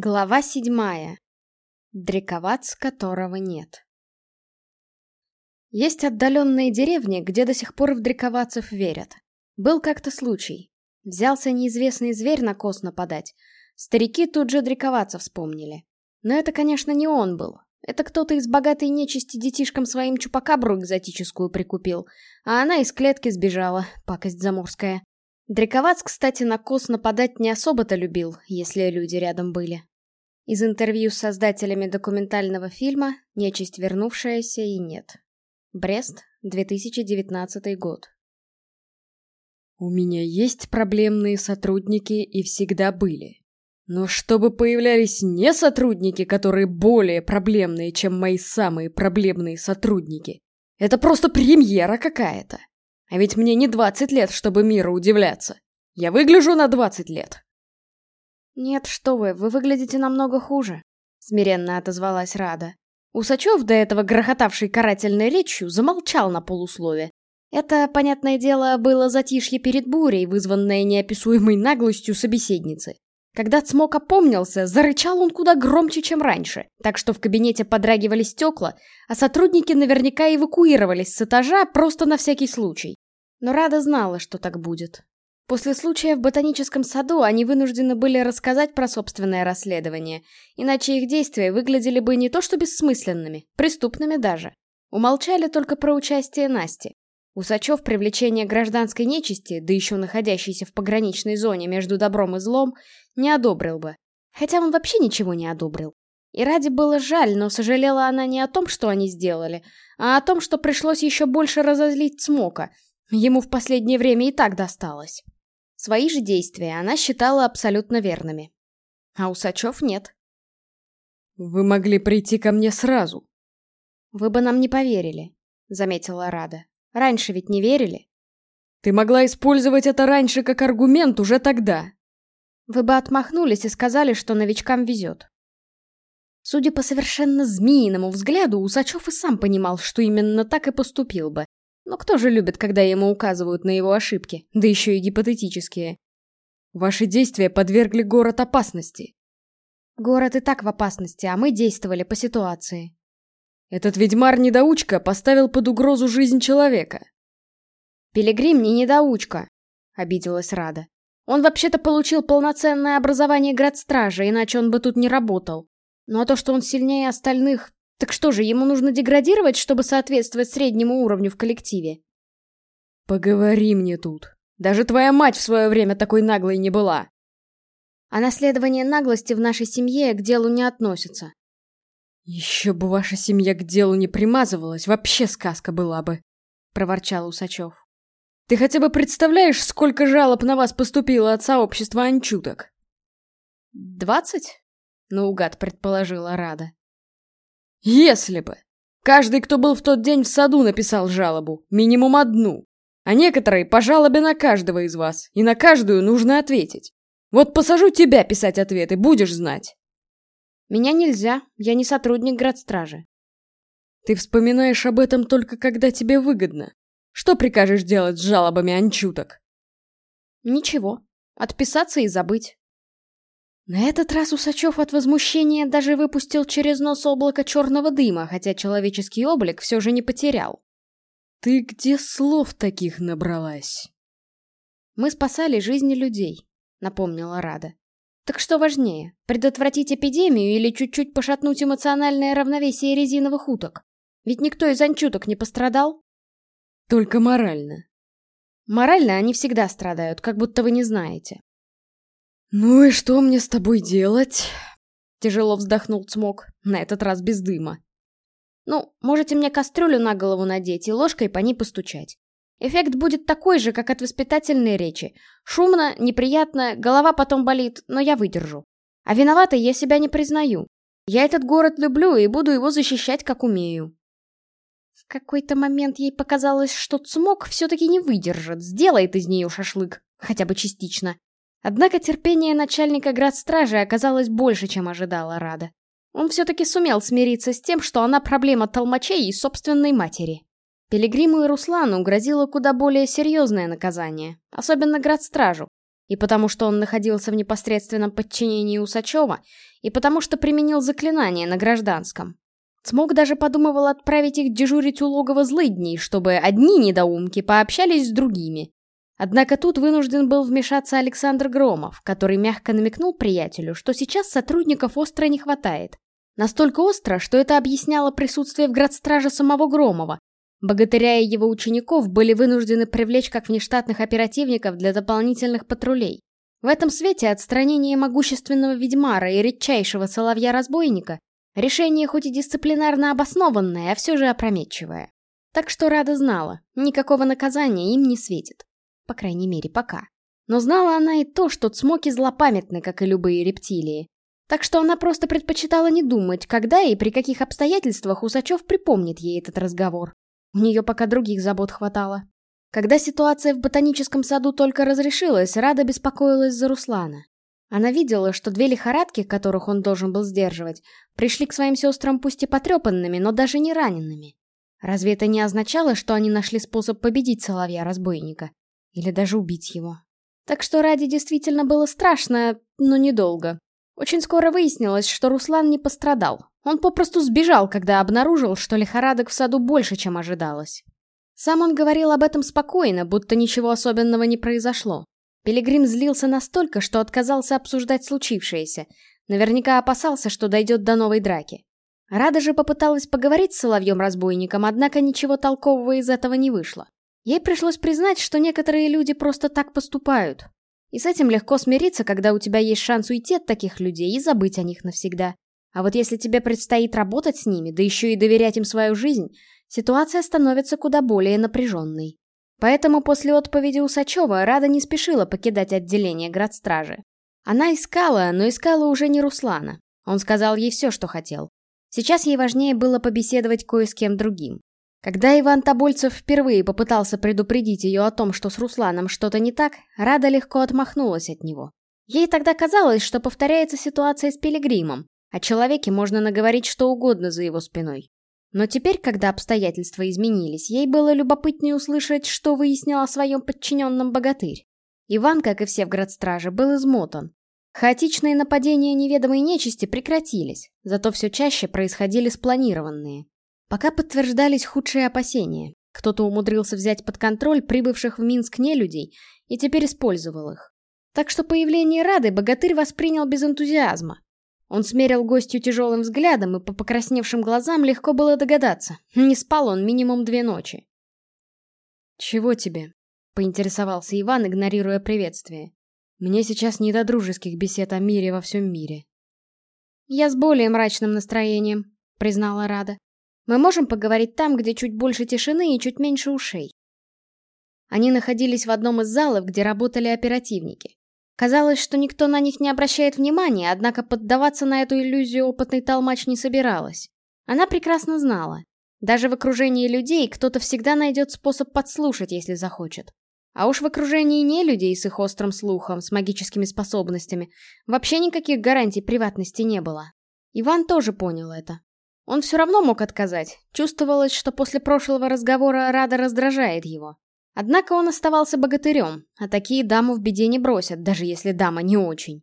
Глава седьмая. Дриковац, которого нет. Есть отдаленные деревни, где до сих пор в дриковацев верят. Был как-то случай. Взялся неизвестный зверь на коз нападать. Старики тут же дриковаться вспомнили. Но это, конечно, не он был. Это кто-то из богатой нечисти детишкам своим чупакабру экзотическую прикупил, а она из клетки сбежала, пакость заморская. Дриковац, кстати, на коз нападать не особо-то любил, если люди рядом были. Из интервью с создателями документального фильма «Нечисть вернувшаяся» и нет. Брест, 2019 год. У меня есть проблемные сотрудники и всегда были. Но чтобы появлялись не сотрудники, которые более проблемные, чем мои самые проблемные сотрудники, это просто премьера какая-то. А ведь мне не 20 лет, чтобы миру удивляться. Я выгляжу на 20 лет. «Нет, что вы, вы выглядите намного хуже», — смиренно отозвалась Рада. Усачев, до этого грохотавший карательной речью, замолчал на полуслове. Это, понятное дело, было затишье перед бурей, вызванное неописуемой наглостью собеседницы. Когда Цмок опомнился, зарычал он куда громче, чем раньше, так что в кабинете подрагивали стекла, а сотрудники наверняка эвакуировались с этажа просто на всякий случай. Но Рада знала, что так будет. После случая в ботаническом саду они вынуждены были рассказать про собственное расследование, иначе их действия выглядели бы не то что бессмысленными, преступными даже. Умолчали только про участие Насти. Усачев привлечение гражданской нечисти, да еще находящейся в пограничной зоне между добром и злом, не одобрил бы. Хотя он вообще ничего не одобрил. И ради было жаль, но сожалела она не о том, что они сделали, а о том, что пришлось еще больше разозлить Смока. Ему в последнее время и так досталось. Свои же действия она считала абсолютно верными. А Усачев нет. «Вы могли прийти ко мне сразу». «Вы бы нам не поверили», — заметила Рада. «Раньше ведь не верили». «Ты могла использовать это раньше как аргумент уже тогда», вы бы отмахнулись и сказали, что новичкам везет. Судя по совершенно змеиному взгляду, Усачев и сам понимал, что именно так и поступил бы. Но кто же любит, когда ему указывают на его ошибки, да еще и гипотетические? Ваши действия подвергли город опасности. Город и так в опасности, а мы действовали по ситуации. Этот ведьмар-недоучка поставил под угрозу жизнь человека. Пилигрим не недоучка, обиделась Рада. Он вообще-то получил полноценное образование градстража, иначе он бы тут не работал. Ну а то, что он сильнее остальных... Так что же, ему нужно деградировать, чтобы соответствовать среднему уровню в коллективе? Поговори мне тут. Даже твоя мать в свое время такой наглой не была. А наследование наглости в нашей семье к делу не относится. Еще бы ваша семья к делу не примазывалась, вообще сказка была бы, проворчал Усачев. Ты хотя бы представляешь, сколько жалоб на вас поступило от сообщества анчуток? Двадцать? Наугад предположила Рада. Если бы. Каждый, кто был в тот день в саду, написал жалобу. Минимум одну. А некоторые по жалобе на каждого из вас. И на каждую нужно ответить. Вот посажу тебя писать ответы, будешь знать. Меня нельзя, я не сотрудник градстражи. Ты вспоминаешь об этом только когда тебе выгодно. Что прикажешь делать с жалобами анчуток? Ничего. Отписаться и забыть. На этот раз Усачев от возмущения даже выпустил через нос облако черного дыма, хотя человеческий облик все же не потерял. «Ты где слов таких набралась?» «Мы спасали жизни людей», — напомнила Рада. «Так что важнее, предотвратить эпидемию или чуть-чуть пошатнуть эмоциональное равновесие резиновых уток? Ведь никто из анчуток не пострадал?» Только морально. Морально они всегда страдают, как будто вы не знаете. «Ну и что мне с тобой делать?» Тяжело вздохнул Цмок, на этот раз без дыма. «Ну, можете мне кастрюлю на голову надеть и ложкой по ней постучать. Эффект будет такой же, как от воспитательной речи. Шумно, неприятно, голова потом болит, но я выдержу. А виноватой я себя не признаю. Я этот город люблю и буду его защищать, как умею. В какой-то момент ей показалось, что Цмок все-таки не выдержит, сделает из нее шашлык, хотя бы частично. Однако терпение начальника градстражи оказалось больше, чем ожидала Рада. Он все-таки сумел смириться с тем, что она проблема толмачей и собственной матери. Пилигриму и Руслану грозило куда более серьезное наказание, особенно градстражу. И потому что он находился в непосредственном подчинении Усачева, и потому что применил заклинание на гражданском. Смог даже подумывал отправить их дежурить у логова злыдней, чтобы одни недоумки пообщались с другими. Однако тут вынужден был вмешаться Александр Громов, который мягко намекнул приятелю, что сейчас сотрудников остро не хватает. Настолько остро, что это объясняло присутствие в градстраже самого Громова. Богатыря и его учеников были вынуждены привлечь как внештатных оперативников для дополнительных патрулей. В этом свете отстранение могущественного ведьмара и редчайшего соловья-разбойника решение хоть и дисциплинарно обоснованное, а все же опрометчивое. Так что Рада знала, никакого наказания им не светит. По крайней мере, пока. Но знала она и то, что цмоки злопамятны, как и любые рептилии. Так что она просто предпочитала не думать, когда и при каких обстоятельствах Усачев припомнит ей этот разговор. У нее пока других забот хватало. Когда ситуация в ботаническом саду только разрешилась, Рада беспокоилась за Руслана. Она видела, что две лихорадки, которых он должен был сдерживать, пришли к своим сестрам пусть и потрепанными, но даже не ранеными. Разве это не означало, что они нашли способ победить соловья-разбойника? Или даже убить его? Так что ради действительно было страшно, но недолго. Очень скоро выяснилось, что Руслан не пострадал. Он попросту сбежал, когда обнаружил, что лихорадок в саду больше, чем ожидалось. Сам он говорил об этом спокойно, будто ничего особенного не произошло. Пилигрим злился настолько, что отказался обсуждать случившееся. Наверняка опасался, что дойдет до новой драки. Рада же попыталась поговорить с Соловьем-разбойником, однако ничего толкового из этого не вышло. Ей пришлось признать, что некоторые люди просто так поступают, и с этим легко смириться, когда у тебя есть шанс уйти от таких людей и забыть о них навсегда. А вот если тебе предстоит работать с ними, да еще и доверять им свою жизнь, ситуация становится куда более напряженной. Поэтому после отповеди Усачева Рада не спешила покидать отделение градстражи. Она искала, но искала уже не Руслана. Он сказал ей все, что хотел. Сейчас ей важнее было побеседовать кое с кем другим. Когда Иван Тобольцев впервые попытался предупредить ее о том, что с Русланом что-то не так, Рада легко отмахнулась от него. Ей тогда казалось, что повторяется ситуация с Пилигримом, о человеке можно наговорить что угодно за его спиной. Но теперь, когда обстоятельства изменились, ей было любопытнее услышать, что выяснил о своем подчиненном богатырь. Иван, как и все в градстраже, был измотан. Хаотичные нападения неведомой нечисти прекратились, зато все чаще происходили спланированные. Пока подтверждались худшие опасения. Кто-то умудрился взять под контроль прибывших в Минск нелюдей и теперь использовал их. Так что появление Рады богатырь воспринял без энтузиазма. Он смерил гостью тяжелым взглядом, и по покрасневшим глазам легко было догадаться. Не спал он минимум две ночи. «Чего тебе?» — поинтересовался Иван, игнорируя приветствие. «Мне сейчас не до дружеских бесед о мире во всем мире». «Я с более мрачным настроением», — признала Рада. Мы можем поговорить там, где чуть больше тишины и чуть меньше ушей. Они находились в одном из залов, где работали оперативники. Казалось, что никто на них не обращает внимания, однако поддаваться на эту иллюзию опытный толмач не собиралась. Она прекрасно знала. Даже в окружении людей кто-то всегда найдет способ подслушать, если захочет. А уж в окружении не людей с их острым слухом, с магическими способностями, вообще никаких гарантий приватности не было. Иван тоже понял это. Он все равно мог отказать. Чувствовалось, что после прошлого разговора Рада раздражает его. Однако он оставался богатырем, а такие даму в беде не бросят, даже если дама не очень.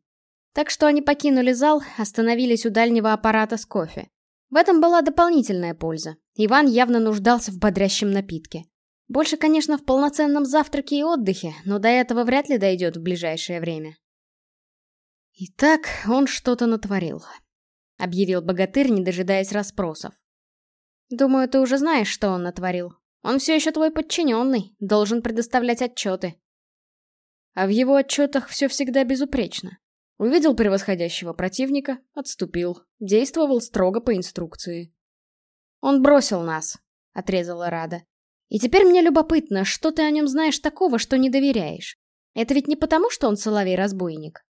Так что они покинули зал, остановились у дальнего аппарата с кофе. В этом была дополнительная польза. Иван явно нуждался в бодрящем напитке. Больше, конечно, в полноценном завтраке и отдыхе, но до этого вряд ли дойдет в ближайшее время. Итак, он что-то натворил. — объявил богатырь, не дожидаясь расспросов. «Думаю, ты уже знаешь, что он натворил. Он все еще твой подчиненный, должен предоставлять отчеты». А в его отчетах все всегда безупречно. Увидел превосходящего противника, отступил, действовал строго по инструкции. «Он бросил нас», — отрезала Рада. «И теперь мне любопытно, что ты о нем знаешь такого, что не доверяешь. Это ведь не потому, что он соловей-разбойник?»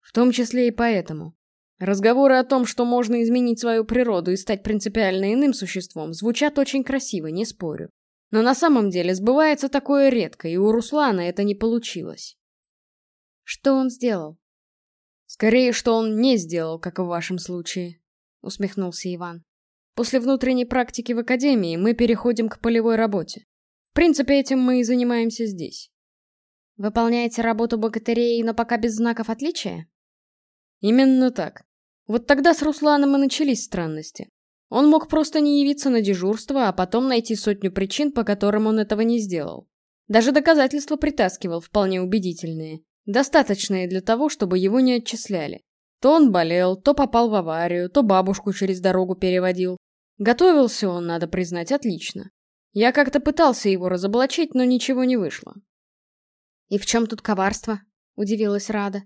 «В том числе и поэтому. Разговоры о том, что можно изменить свою природу и стать принципиально иным существом, звучат очень красиво, не спорю. Но на самом деле сбывается такое редко, и у Руслана это не получилось. Что он сделал? Скорее, что он не сделал, как в вашем случае, усмехнулся Иван. После внутренней практики в академии мы переходим к полевой работе. В принципе, этим мы и занимаемся здесь. Выполняете работу богатырей, но пока без знаков отличия? Именно так. Вот тогда с Русланом и начались странности. Он мог просто не явиться на дежурство, а потом найти сотню причин, по которым он этого не сделал. Даже доказательства притаскивал вполне убедительные, достаточные для того, чтобы его не отчисляли. То он болел, то попал в аварию, то бабушку через дорогу переводил. Готовился он, надо признать, отлично. Я как-то пытался его разоблачить, но ничего не вышло. «И в чем тут коварство?» — удивилась Рада.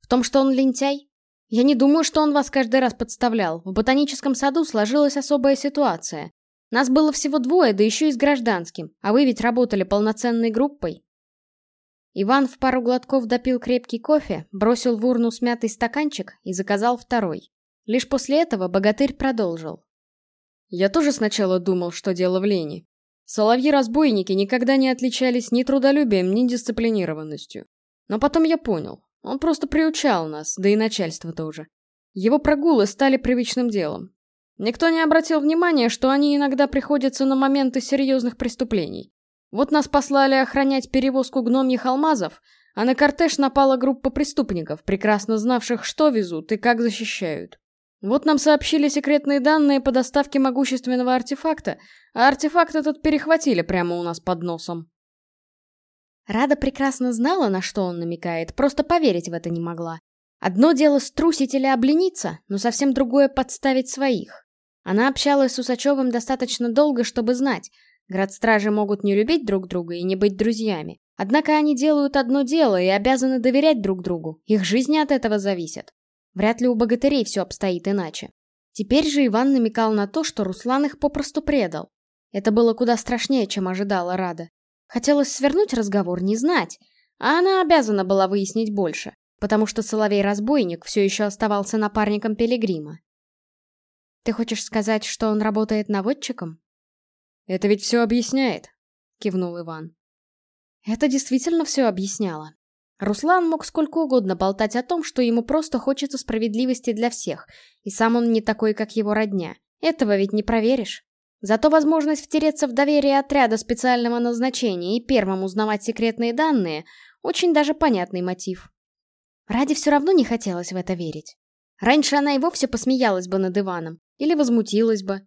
«В том, что он лентяй? Я не думаю, что он вас каждый раз подставлял. В ботаническом саду сложилась особая ситуация. Нас было всего двое, да еще и с гражданским, а вы ведь работали полноценной группой». Иван в пару глотков допил крепкий кофе, бросил в урну смятый стаканчик и заказал второй. Лишь после этого богатырь продолжил. «Я тоже сначала думал, что дело в лени. Соловьи-разбойники никогда не отличались ни трудолюбием, ни дисциплинированностью. Но потом я понял, он просто приучал нас, да и начальство тоже. Его прогулы стали привычным делом. Никто не обратил внимания, что они иногда приходятся на моменты серьезных преступлений. Вот нас послали охранять перевозку гномьих алмазов, а на кортеж напала группа преступников, прекрасно знавших, что везут и как защищают. Вот нам сообщили секретные данные по доставке могущественного артефакта, а артефакт этот перехватили прямо у нас под носом. Рада прекрасно знала, на что он намекает, просто поверить в это не могла. Одно дело струсить или облениться, но совсем другое подставить своих. Она общалась с Усачевым достаточно долго, чтобы знать, градстражи могут не любить друг друга и не быть друзьями. Однако они делают одно дело и обязаны доверять друг другу, их жизни от этого зависят. Вряд ли у богатырей все обстоит иначе. Теперь же Иван намекал на то, что Руслан их попросту предал. Это было куда страшнее, чем ожидала Рада. Хотелось свернуть разговор, не знать, а она обязана была выяснить больше, потому что Соловей-разбойник все еще оставался напарником Пилигрима. «Ты хочешь сказать, что он работает наводчиком?» «Это ведь все объясняет», — кивнул Иван. Это действительно все объясняло. Руслан мог сколько угодно болтать о том, что ему просто хочется справедливости для всех, и сам он не такой, как его родня. Этого ведь не проверишь. Зато возможность втереться в доверие отряда специального назначения и первым узнавать секретные данные — очень даже понятный мотив. Ради все равно не хотелось в это верить. Раньше она и вовсе посмеялась бы над Иваном, или возмутилась бы.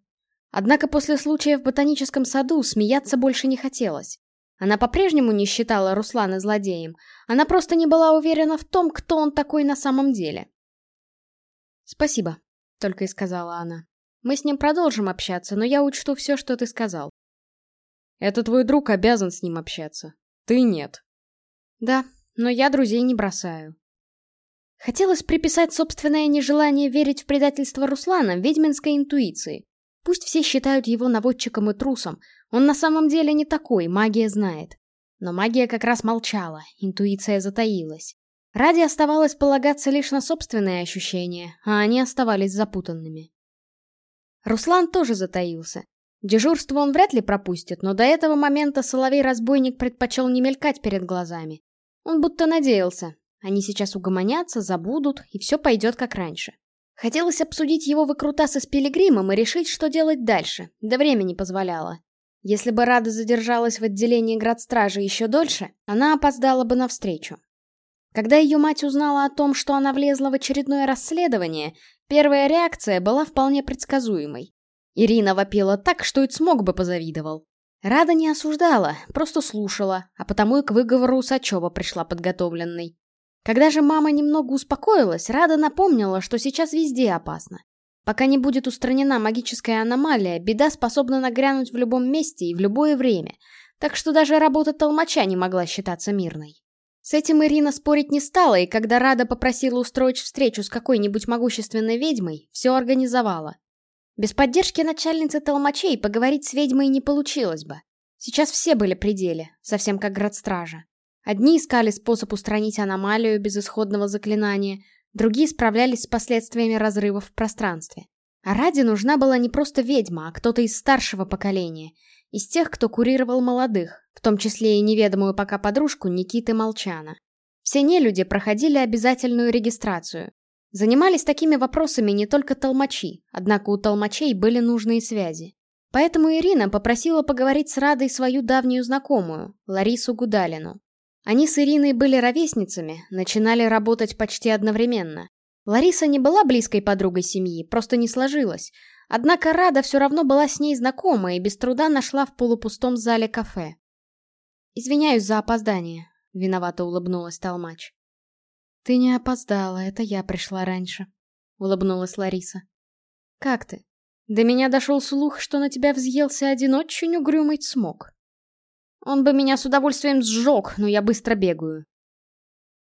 Однако после случая в ботаническом саду смеяться больше не хотелось. Она по-прежнему не считала Руслана злодеем, она просто не была уверена в том, кто он такой на самом деле. «Спасибо», — только и сказала она. «Мы с ним продолжим общаться, но я учту все, что ты сказал». «Это твой друг обязан с ним общаться. Ты нет». «Да, но я друзей не бросаю». Хотелось приписать собственное нежелание верить в предательство Руслана ведьминской интуиции. Пусть все считают его наводчиком и трусом, он на самом деле не такой, магия знает. Но магия как раз молчала, интуиция затаилась. Ради оставалось полагаться лишь на собственные ощущения, а они оставались запутанными. Руслан тоже затаился. Дежурство он вряд ли пропустит, но до этого момента Соловей-разбойник предпочел не мелькать перед глазами. Он будто надеялся. Они сейчас угомонятся, забудут, и все пойдет как раньше. Хотелось обсудить его выкрутасы с Пилигримом и решить, что делать дальше, да время не позволяло. Если бы Рада задержалась в отделении градстражи еще дольше, она опоздала бы навстречу. Когда ее мать узнала о том, что она влезла в очередное расследование, первая реакция была вполне предсказуемой. Ирина вопила так, что и смог бы позавидовал. Рада не осуждала, просто слушала, а потому и к выговору Усачева пришла подготовленной. Когда же мама немного успокоилась, Рада напомнила, что сейчас везде опасно. Пока не будет устранена магическая аномалия, беда способна нагрянуть в любом месте и в любое время, так что даже работа толмача не могла считаться мирной. С этим Ирина спорить не стала, и когда Рада попросила устроить встречу с какой-нибудь могущественной ведьмой, все организовала. Без поддержки начальницы толмачей поговорить с ведьмой не получилось бы. Сейчас все были при деле, совсем как градстража. Одни искали способ устранить аномалию без исходного заклинания, Другие справлялись с последствиями разрывов в пространстве. А Раде нужна была не просто ведьма, а кто-то из старшего поколения, из тех, кто курировал молодых, в том числе и неведомую пока подружку Никиты Молчана. Все нелюди проходили обязательную регистрацию. Занимались такими вопросами не только толмачи, однако у толмачей были нужные связи. Поэтому Ирина попросила поговорить с Радой свою давнюю знакомую, Ларису Гудалину. Они с Ириной были ровесницами, начинали работать почти одновременно. Лариса не была близкой подругой семьи, просто не сложилось. Однако Рада все равно была с ней знакома и без труда нашла в полупустом зале кафе. «Извиняюсь за опоздание», — виновато улыбнулась Толмач. «Ты не опоздала, это я пришла раньше», — улыбнулась Лариса. «Как ты? До меня дошел слух, что на тебя взъелся один очень угрюмый цмок». «Он бы меня с удовольствием сжег, но я быстро бегаю».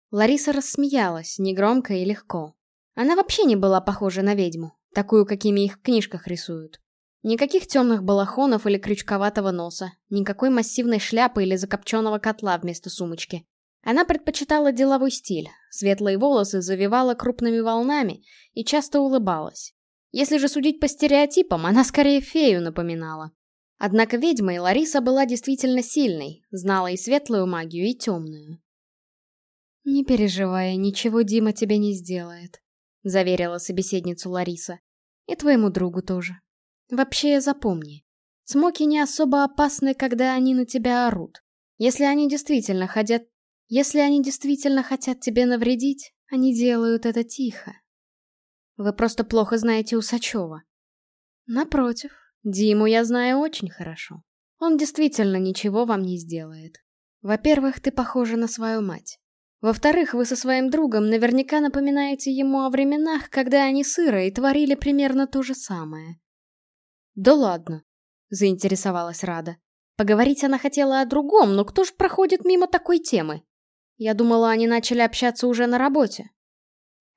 Лариса рассмеялась, негромко и легко. Она вообще не была похожа на ведьму, такую, какими их в книжках рисуют. Никаких темных балахонов или крючковатого носа, никакой массивной шляпы или закопченного котла вместо сумочки. Она предпочитала деловой стиль, светлые волосы завивала крупными волнами и часто улыбалась. Если же судить по стереотипам, она скорее фею напоминала. Однако ведьма и Лариса была действительно сильной, знала и светлую магию, и темную. «Не переживай, ничего Дима тебе не сделает», — заверила собеседницу Лариса. «И твоему другу тоже. Вообще запомни, смоки не особо опасны, когда они на тебя орут. Если они действительно хотят... Если они действительно хотят тебе навредить, они делают это тихо. Вы просто плохо знаете Усачева. Напротив, Диму я знаю очень хорошо. Он действительно ничего вам не сделает. Во-первых, ты похожа на свою мать. Во-вторых, вы со своим другом наверняка напоминаете ему о временах, когда они сыро и творили примерно то же самое. «Да ладно», — заинтересовалась Рада. Поговорить она хотела о другом, но кто ж проходит мимо такой темы? Я думала, они начали общаться уже на работе.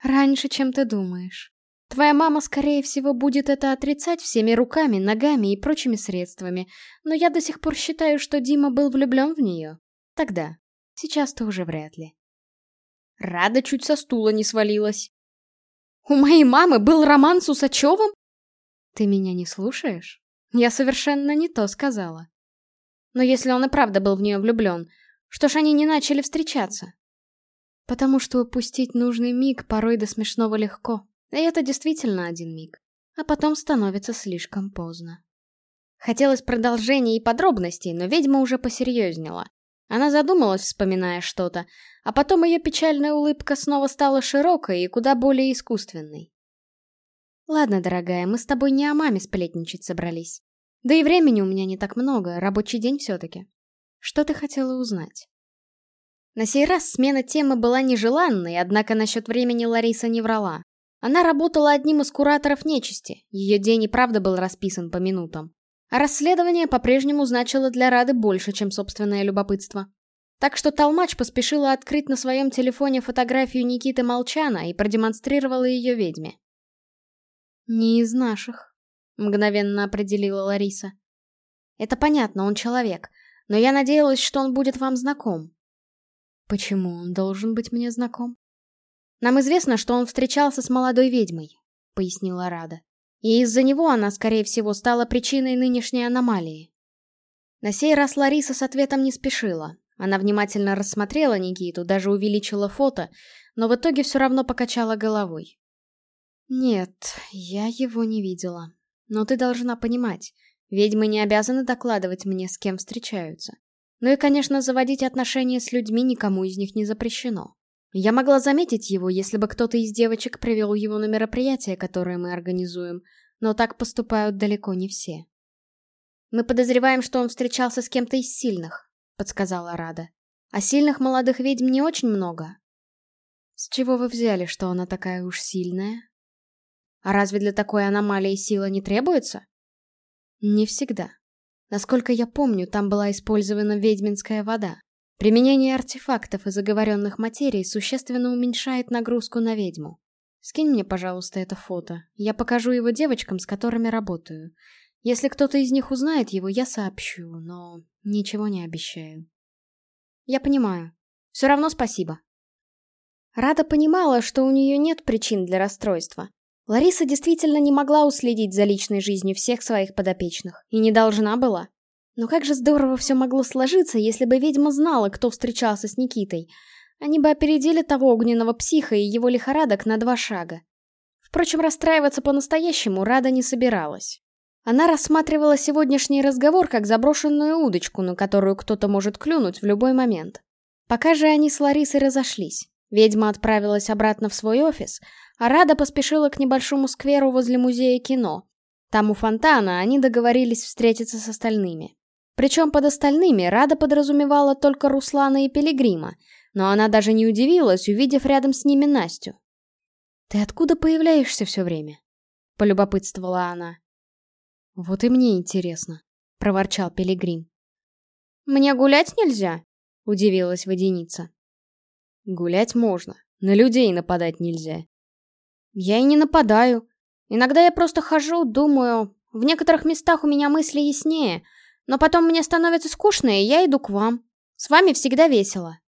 Раньше, чем ты думаешь. Твоя мама, скорее всего, будет это отрицать всеми руками, ногами и прочими средствами, но я до сих пор считаю, что Дима был влюблен в нее. Тогда. Сейчас-то уже вряд ли. Рада чуть со стула не свалилась. «У моей мамы был роман с Усачевым?» «Ты меня не слушаешь? Я совершенно не то сказала». «Но если он и правда был в нее влюблен, что ж они не начали встречаться?» «Потому что упустить нужный миг порой до смешного легко. И это действительно один миг. А потом становится слишком поздно». Хотелось продолжения и подробностей, но ведьма уже посерьезнела. Она задумалась, вспоминая что-то, а потом ее печальная улыбка снова стала широкой и куда более искусственной. «Ладно, дорогая, мы с тобой не о маме сплетничать собрались. Да и времени у меня не так много, рабочий день все-таки. Что ты хотела узнать?» На сей раз смена темы была нежеланной, однако насчет времени Лариса не врала. Она работала одним из кураторов нечисти, ее день и правда был расписан по минутам. А расследование по-прежнему значило для Рады больше, чем собственное любопытство. Так что Толмач поспешила открыть на своем телефоне фотографию Никиты Молчана и продемонстрировала ее ведьме. «Не из наших», — мгновенно определила Лариса. «Это понятно, он человек, но я надеялась, что он будет вам знаком». «Почему он должен быть мне знаком?» «Нам известно, что он встречался с молодой ведьмой», — пояснила Рада. И из-за него она, скорее всего, стала причиной нынешней аномалии. На сей раз Лариса с ответом не спешила. Она внимательно рассмотрела Никиту, даже увеличила фото, но в итоге все равно покачала головой. «Нет, я его не видела. Но ты должна понимать, ведьмы не обязаны докладывать мне, с кем встречаются. Ну и, конечно, заводить отношения с людьми никому из них не запрещено. Я могла заметить его, если бы кто-то из девочек привел его на мероприятие, которое мы организуем, но так поступают далеко не все. «Мы подозреваем, что он встречался с кем-то из сильных», — подсказала Рада. «А сильных молодых ведьм не очень много». «С чего вы взяли, что она такая уж сильная?» «А разве для такой аномалии сила не требуется?» «Не всегда. Насколько я помню, там была использована ведьминская вода. Применение артефактов и заговоренных материй существенно уменьшает нагрузку на ведьму. Скинь мне, пожалуйста, это фото. Я покажу его девочкам, с которыми работаю. Если кто-то из них узнает его, я сообщу, но ничего не обещаю. Я понимаю. Все равно спасибо. Рада понимала, что у нее нет причин для расстройства. Лариса действительно не могла уследить за личной жизнью всех своих подопечных, и не должна была. Но как же здорово все могло сложиться, если бы ведьма знала, кто встречался с Никитой. Они бы опередили того огненного психа и его лихорадок на два шага. Впрочем, расстраиваться по-настоящему Рада не собиралась. Она рассматривала сегодняшний разговор как заброшенную удочку, на которую кто-то может клюнуть в любой момент. Пока же они с Ларисой разошлись. Ведьма отправилась обратно в свой офис, а Рада поспешила к небольшому скверу возле музея кино. Там у фонтана они договорились встретиться с остальными. Причем под остальными Рада подразумевала только Руслана и Пилигрима, но она даже не удивилась, увидев рядом с ними Настю. «Ты откуда появляешься все время?» — полюбопытствовала она. «Вот и мне интересно», — проворчал Пилигрим. «Мне гулять нельзя?» — удивилась водяница. «Гулять можно, на людей нападать нельзя». «Я и не нападаю. Иногда я просто хожу, думаю. В некоторых местах у меня мысли яснее, но потом мне становится скучно, и я иду к вам. С вами всегда весело».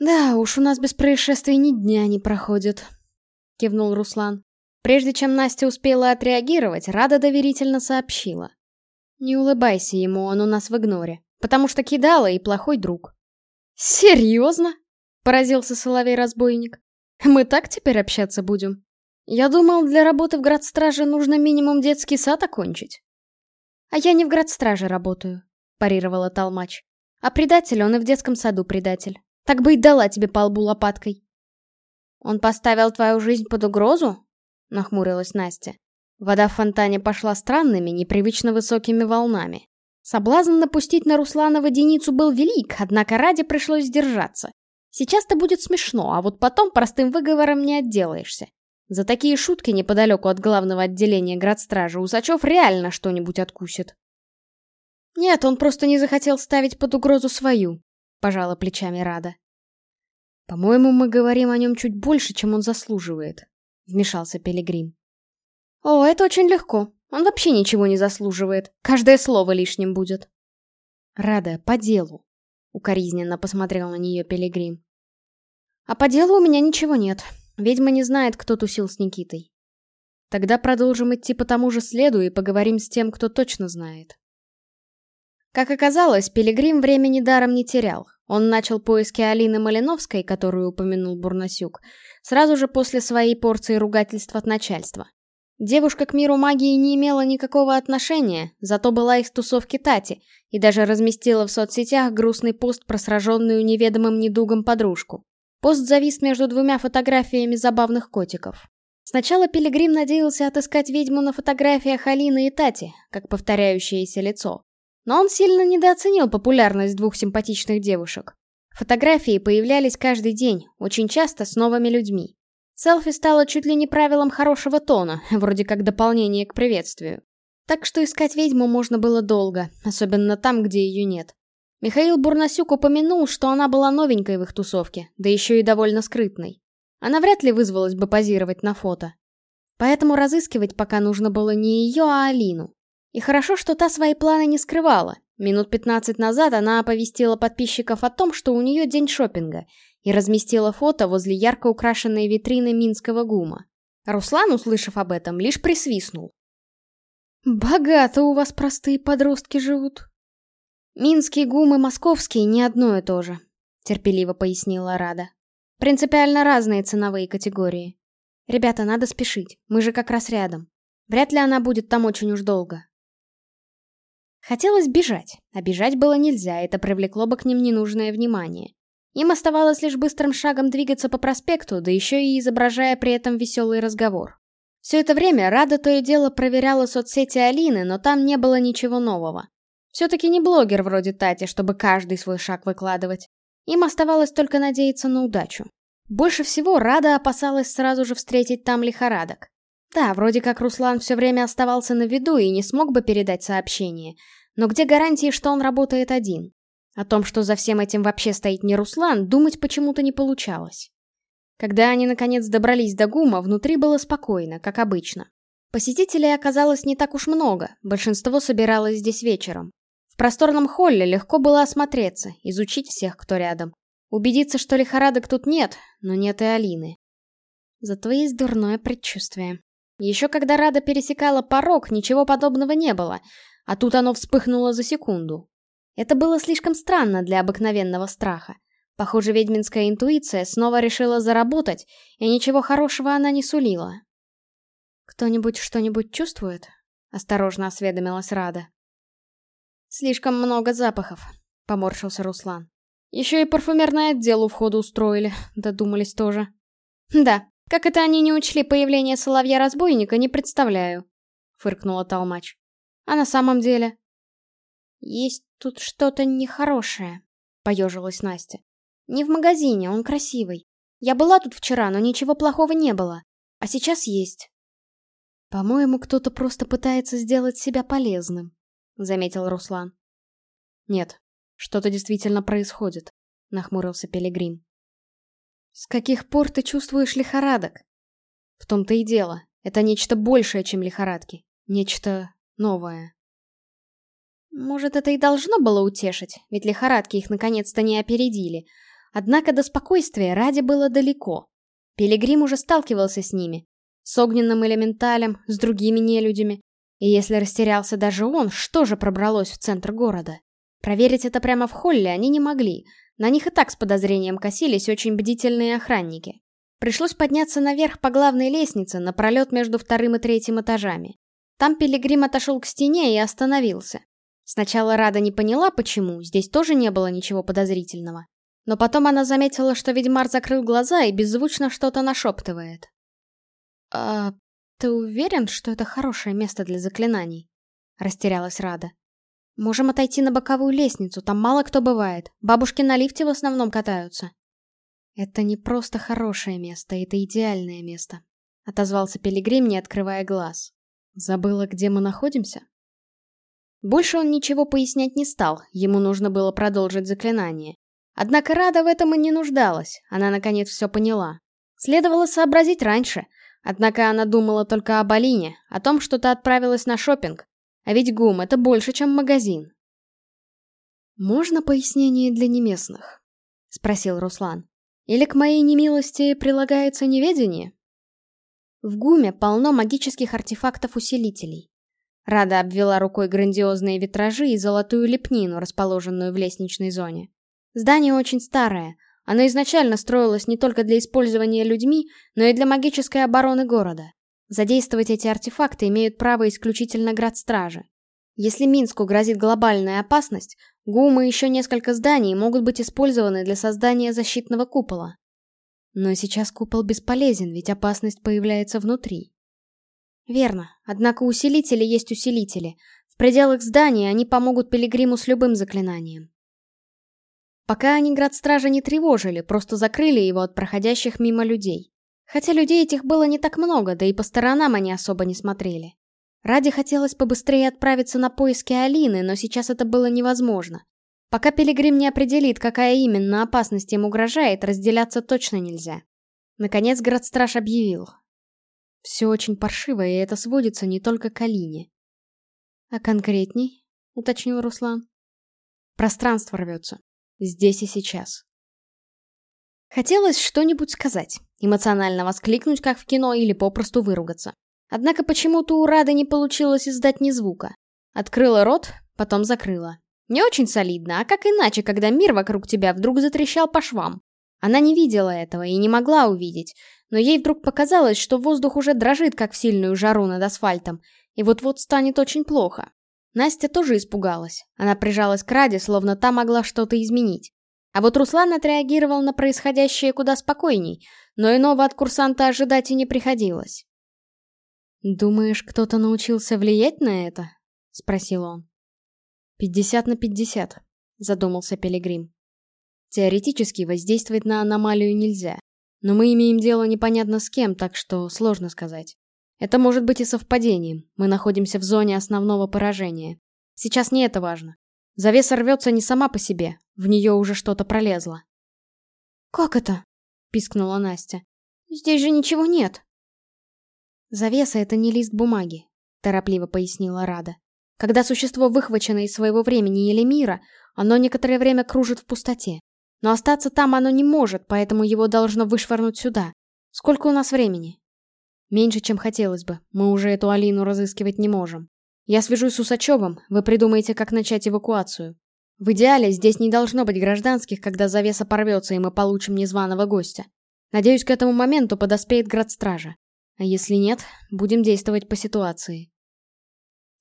«Да уж, у нас без происшествий ни дня не проходит», — кивнул Руслан. Прежде чем Настя успела отреагировать, Рада доверительно сообщила. «Не улыбайся ему, он у нас в игноре, потому что кидала и плохой друг». «Серьезно?» — поразился Соловей-разбойник. «Мы так теперь общаться будем? Я думал, для работы в градстраже нужно минимум детский сад окончить». «А я не в градстраже работаю», — парировала Толмач. «А предатель, он и в детском саду предатель. Так бы и дала тебе по лбу лопаткой». «Он поставил твою жизнь под угрозу?» — нахмурилась Настя. Вода в фонтане пошла странными, непривычно высокими волнами. Соблазн напустить на Руслана водяницу был велик, однако ради пришлось сдержаться. Сейчас-то будет смешно, а вот потом простым выговором не отделаешься. За такие шутки неподалеку от главного отделения градстражи Усачев реально что-нибудь откусит. Нет, он просто не захотел ставить под угрозу свою, пожала плечами Рада. По-моему, мы говорим о нем чуть больше, чем он заслуживает вмешался Пилигрим. «О, это очень легко. Он вообще ничего не заслуживает. Каждое слово лишним будет». «Рада, по делу», — укоризненно посмотрел на нее Пилигрим. «А по делу у меня ничего нет. Ведьма не знает, кто тусил с Никитой. Тогда продолжим идти по тому же следу и поговорим с тем, кто точно знает». Как оказалось, Пилигрим времени даром не терял. Он начал поиски Алины Малиновской, которую упомянул Бурнасюк, сразу же после своей порции ругательств от начальства. Девушка к миру магии не имела никакого отношения, зато была из тусовки Тати и даже разместила в соцсетях грустный пост про сраженную неведомым недугом подружку. Пост завис между двумя фотографиями забавных котиков. Сначала Пилигрим надеялся отыскать ведьму на фотографиях Алины и Тати, как повторяющееся лицо. Но он сильно недооценил популярность двух симпатичных девушек. Фотографии появлялись каждый день, очень часто с новыми людьми. Селфи стало чуть ли не правилом хорошего тона, вроде как дополнение к приветствию. Так что искать ведьму можно было долго, особенно там, где ее нет. Михаил Бурнасюк упомянул, что она была новенькой в их тусовке, да еще и довольно скрытной. Она вряд ли вызвалась бы позировать на фото. Поэтому разыскивать пока нужно было не ее, а Алину. И хорошо, что та свои планы не скрывала, Минут 15 назад она оповестила подписчиков о том, что у нее день шопинга, и разместила фото возле ярко украшенной витрины минского гума. Руслан, услышав об этом, лишь присвистнул. «Богато у вас простые подростки живут». «Минский гум и московский не одно и то же», — терпеливо пояснила Рада. «Принципиально разные ценовые категории. Ребята, надо спешить, мы же как раз рядом. Вряд ли она будет там очень уж долго». Хотелось бежать, а бежать было нельзя, это привлекло бы к ним ненужное внимание. Им оставалось лишь быстрым шагом двигаться по проспекту, да еще и изображая при этом веселый разговор. Все это время Рада то и дело проверяла соцсети Алины, но там не было ничего нового. Все-таки не блогер вроде Тати, чтобы каждый свой шаг выкладывать. Им оставалось только надеяться на удачу. Больше всего Рада опасалась сразу же встретить там лихорадок. Да, вроде как Руслан все время оставался на виду и не смог бы передать сообщение. Но где гарантии, что он работает один? О том, что за всем этим вообще стоит не Руслан, думать почему-то не получалось. Когда они наконец добрались до ГУМа, внутри было спокойно, как обычно. Посетителей оказалось не так уж много, большинство собиралось здесь вечером. В просторном холле легко было осмотреться, изучить всех, кто рядом. Убедиться, что лихорадок тут нет, но нет и Алины. Зато есть дурное предчувствие. Еще когда Рада пересекала порог, ничего подобного не было, а тут оно вспыхнуло за секунду. Это было слишком странно для обыкновенного страха. Похоже, ведьминская интуиция снова решила заработать, и ничего хорошего она не сулила. «Кто-нибудь что-нибудь чувствует?» — осторожно осведомилась Рада. «Слишком много запахов», — поморщился Руслан. Еще и парфюмерный отдел у входа устроили, додумались тоже. Да, как это они не учли появление соловья-разбойника, не представляю, фыркнула Толмач. А на самом деле? Есть тут что-то нехорошее, поежилась Настя. Не в магазине, он красивый. Я была тут вчера, но ничего плохого не было. А сейчас есть. По-моему, кто-то просто пытается сделать себя полезным, заметил Руслан. Нет, что-то действительно происходит, нахмурился Пилигрим. С каких пор ты чувствуешь лихорадок? В том-то и дело. Это нечто большее, чем лихорадки. Нечто новое. Может, это и должно было утешить, ведь лихорадки их наконец-то не опередили. Однако до спокойствия ради было далеко. Пилигрим уже сталкивался с ними. С огненным элементалем, с другими нелюдями. И если растерялся даже он, что же пробралось в центр города? Проверить это прямо в холле они не могли. На них и так с подозрением косились очень бдительные охранники. Пришлось подняться наверх по главной лестнице, на пролет между вторым и третьим этажами. Там Пилигрим отошел к стене и остановился. Сначала Рада не поняла, почему, здесь тоже не было ничего подозрительного. Но потом она заметила, что ведьмар закрыл глаза и беззвучно что-то нашептывает. «А ты уверен, что это хорошее место для заклинаний?» Растерялась Рада. «Можем отойти на боковую лестницу, там мало кто бывает. Бабушки на лифте в основном катаются». «Это не просто хорошее место, это идеальное место», — отозвался Пилигрим, не открывая глаз. «Забыла, где мы находимся?» Больше он ничего пояснять не стал, ему нужно было продолжить заклинание. Однако Рада в этом и не нуждалась, она наконец все поняла. Следовало сообразить раньше, однако она думала только об Алине, о том, что та отправилась на шопинг. А ведь ГУМ — это больше, чем магазин. «Можно пояснение для неместных?» — спросил Руслан. «Или к моей немилости прилагается неведение?» В ГУМе полно магических артефактов-усилителей. Рада обвела рукой грандиозные витражи и золотую лепнину, расположенную в лестничной зоне. Здание очень старое. Оно изначально строилось не только для использования людьми, но и для магической обороны города. Задействовать эти артефакты имеют право исключительно градстражи. Если Минску грозит глобальная опасность, ГУМ и еще несколько зданий могут быть использованы для создания защитного купола. Но сейчас купол бесполезен, ведь опасность появляется внутри. Верно, однако усилители есть усилители. В пределах здания они помогут Пилигриму с любым заклинанием. Пока они градстража не тревожили, просто закрыли его от проходящих мимо людей. Хотя людей этих было не так много, да и по сторонам они особо не смотрели. Ради хотелось побыстрее отправиться на поиски Алины, но сейчас это было невозможно. Пока Пилигрим не определит, какая именно опасность им угрожает, разделяться точно нельзя. Наконец Градстраж объявил. Все очень паршиво, и это сводится не только к Алине. А конкретней, уточнил Руслан. Пространство рвется. Здесь и сейчас. Хотелось что-нибудь сказать, эмоционально воскликнуть, как в кино, или попросту выругаться. Однако почему-то у Рады не получилось издать ни звука. Открыла рот, потом закрыла. Не очень солидно, а как иначе, когда мир вокруг тебя вдруг затрещал по швам? Она не видела этого и не могла увидеть, но ей вдруг показалось, что воздух уже дрожит, как в сильную жару над асфальтом, и вот-вот станет очень плохо. Настя тоже испугалась. Она прижалась к Раде, словно та могла что-то изменить. А вот Руслан отреагировал на происходящее куда спокойней, но иного от курсанта ожидать и не приходилось. «Думаешь, кто-то научился влиять на это?» — спросил он. «Пятьдесят на пятьдесят», — задумался Пилигрим. Теоретически воздействовать на аномалию нельзя, но мы имеем дело непонятно с кем, так что сложно сказать. Это может быть и совпадением, мы находимся в зоне основного поражения. Сейчас не это важно. Завеса рвется не сама по себе, в нее уже что-то пролезло. «Как это?» — пискнула Настя. «Здесь же ничего нет». «Завеса — это не лист бумаги», — торопливо пояснила Рада. «Когда существо выхвачено из своего времени или мира, оно некоторое время кружит в пустоте. Но остаться там оно не может, поэтому его должно вышвырнуть сюда. Сколько у нас времени? Меньше, чем хотелось бы. Мы уже эту Алину разыскивать не можем. Я свяжусь с Усачевым, вы придумаете, как начать эвакуацию. В идеале здесь не должно быть гражданских, когда завеса порвется, и мы получим незваного гостя. Надеюсь, к этому моменту подоспеет градстража. А если нет, будем действовать по ситуации.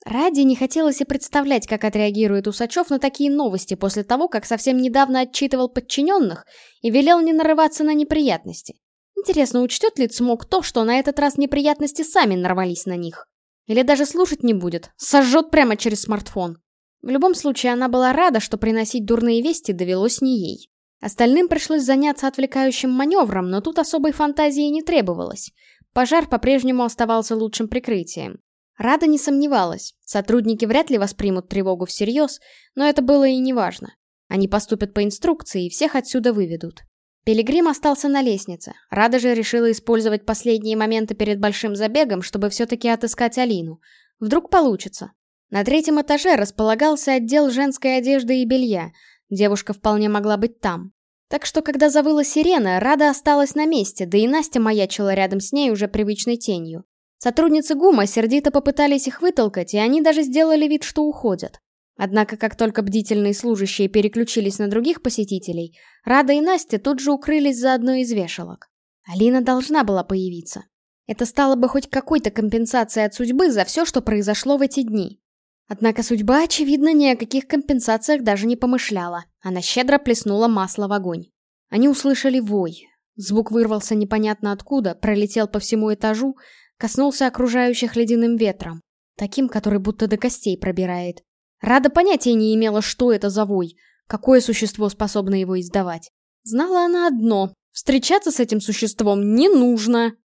Ради не хотелось и представлять, как отреагирует Усачев на такие новости после того, как совсем недавно отчитывал подчиненных и велел не нарываться на неприятности. Интересно, учтет ли Цмок то, что на этот раз неприятности сами нарвались на них? Или даже слушать не будет, сожжет прямо через смартфон? В любом случае, она была рада, что приносить дурные вести довелось не ей. Остальным пришлось заняться отвлекающим маневром, но тут особой фантазии не требовалось. Пожар по-прежнему оставался лучшим прикрытием. Рада не сомневалась, сотрудники вряд ли воспримут тревогу всерьез, но это было и не важно. Они поступят по инструкции и всех отсюда выведут. Пилигрим остался на лестнице. Рада же решила использовать последние моменты перед большим забегом, чтобы все-таки отыскать Алину. Вдруг получится. На третьем этаже располагался отдел женской одежды и белья. Девушка вполне могла быть там. Так что, когда завыла сирена, Рада осталась на месте, да и Настя маячила рядом с ней уже привычной тенью. Сотрудницы ГУМа сердито попытались их вытолкать, и они даже сделали вид, что уходят. Однако, как только бдительные служащие переключились на других посетителей, Рада и Настя тут же укрылись за одной из вешалок. Алина должна была появиться. Это стало бы хоть какой-то компенсацией от судьбы за все, что произошло в эти дни. Однако судьба, очевидно, ни о каких компенсациях даже не помышляла. Она щедро плеснула масло в огонь. Они услышали вой. Звук вырвался непонятно откуда, пролетел по всему этажу, Коснулся окружающих ледяным ветром, таким, который будто до костей пробирает. Рада понятия не имела, что это за вой, какое существо способно его издавать. Знала она одно — встречаться с этим существом не нужно.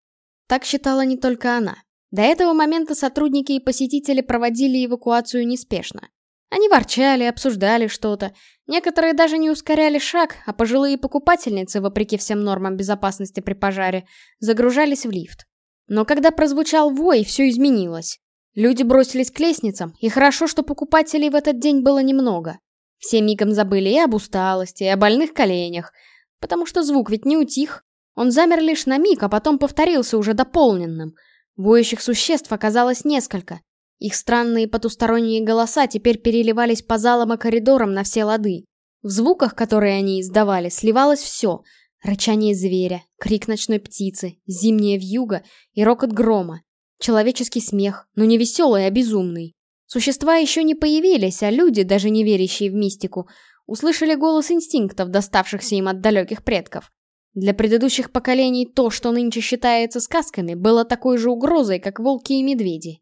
Так считала не только она. До этого момента сотрудники и посетители проводили эвакуацию неспешно. Они ворчали, обсуждали что-то. Некоторые даже не ускоряли шаг, а пожилые покупательницы, вопреки всем нормам безопасности при пожаре, загружались в лифт. Но когда прозвучал вой, все изменилось. Люди бросились к лестницам, и хорошо, что покупателей в этот день было немного. Все мигом забыли и об усталости, и о больных коленях, потому что звук ведь не утих. Он замер лишь на миг, а потом повторился уже дополненным. Воющих существ оказалось несколько. Их странные потусторонние голоса теперь переливались по залам и коридорам на все лады. В звуках, которые они издавали, сливалось все — Рычание зверя, крик ночной птицы, зимняя вьюга и рокот грома. Человеческий смех, но не веселый, а безумный. Существа еще не появились, а люди, даже не верящие в мистику, услышали голос инстинктов, доставшихся им от далеких предков. Для предыдущих поколений то, что нынче считается сказками, было такой же угрозой, как волки и медведи.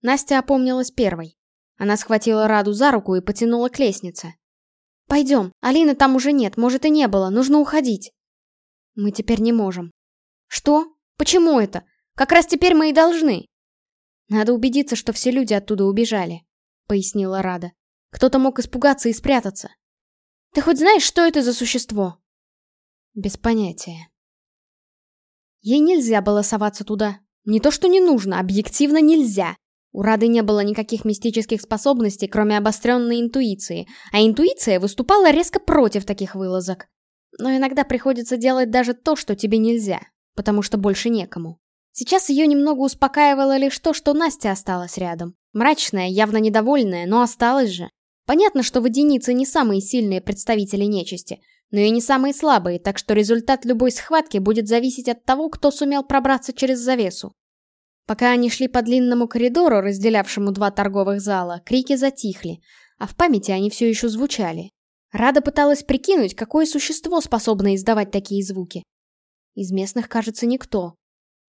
Настя опомнилась первой. Она схватила Раду за руку и потянула к лестнице. «Пойдем, Алины там уже нет, может и не было, нужно уходить». Мы теперь не можем. Что? Почему это? Как раз теперь мы и должны. Надо убедиться, что все люди оттуда убежали, пояснила Рада. Кто-то мог испугаться и спрятаться. Ты хоть знаешь, что это за существо? Без понятия. Ей нельзя было соваться туда. Не то, что не нужно, объективно нельзя. У Рады не было никаких мистических способностей, кроме обостренной интуиции, а интуиция выступала резко против таких вылазок. Но иногда приходится делать даже то, что тебе нельзя, потому что больше некому. Сейчас ее немного успокаивало лишь то, что Настя осталась рядом. Мрачная, явно недовольная, но осталась же. Понятно, что водяницы не самые сильные представители нечисти, но и не самые слабые, так что результат любой схватки будет зависеть от того, кто сумел пробраться через завесу. Пока они шли по длинному коридору, разделявшему два торговых зала, крики затихли, а в памяти они все еще звучали. Рада пыталась прикинуть, какое существо способно издавать такие звуки. Из местных, кажется, никто.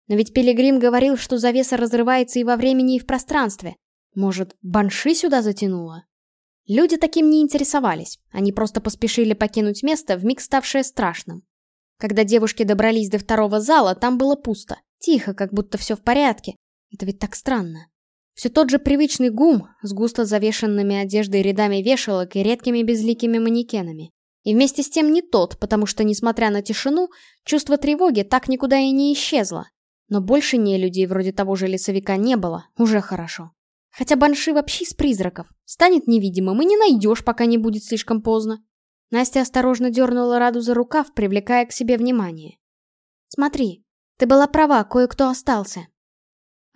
Но ведь Пилигрим говорил, что завеса разрывается и во времени, и в пространстве. Может, банши сюда затянуло? Люди таким не интересовались. Они просто поспешили покинуть место, вмиг ставшее страшным. Когда девушки добрались до второго зала, там было пусто. Тихо, как будто все в порядке. Это ведь так странно. Все тот же привычный гум с густо завешенными одеждой рядами вешалок и редкими безликими манекенами. И вместе с тем не тот, потому что, несмотря на тишину, чувство тревоги так никуда и не исчезло. Но больше не людей вроде того же лесовика не было, уже хорошо. Хотя банши вообще из призраков. Станет невидимым и не найдешь, пока не будет слишком поздно. Настя осторожно дернула Раду за рукав, привлекая к себе внимание. «Смотри, ты была права, кое-кто остался.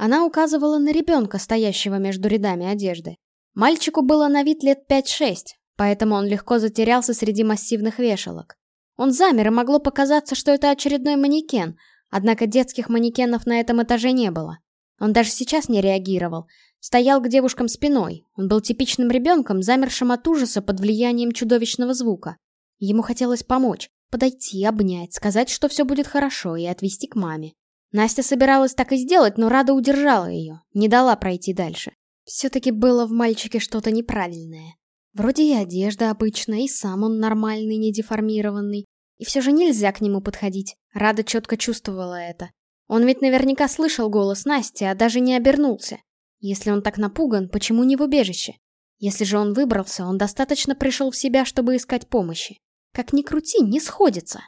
Она указывала на ребенка, стоящего между рядами одежды. Мальчику было на вид лет 5-6, поэтому он легко затерялся среди массивных вешалок. Он замер, и могло показаться, что это очередной манекен, однако детских манекенов на этом этаже не было. Он даже сейчас не реагировал. Стоял к девушкам спиной. Он был типичным ребенком, замершим от ужаса под влиянием чудовищного звука. Ему хотелось помочь, подойти, обнять, сказать, что все будет хорошо, и отвезти к маме. Настя собиралась так и сделать, но Рада удержала ее, не дала пройти дальше. Все-таки было в мальчике что-то неправильное. Вроде и одежда обычная, и сам он нормальный, не деформированный. И все же нельзя к нему подходить. Рада четко чувствовала это. Он ведь наверняка слышал голос Насти, а даже не обернулся. Если он так напуган, почему не в убежище? Если же он выбрался, он достаточно пришел в себя, чтобы искать помощи. Как ни крути, не сходится.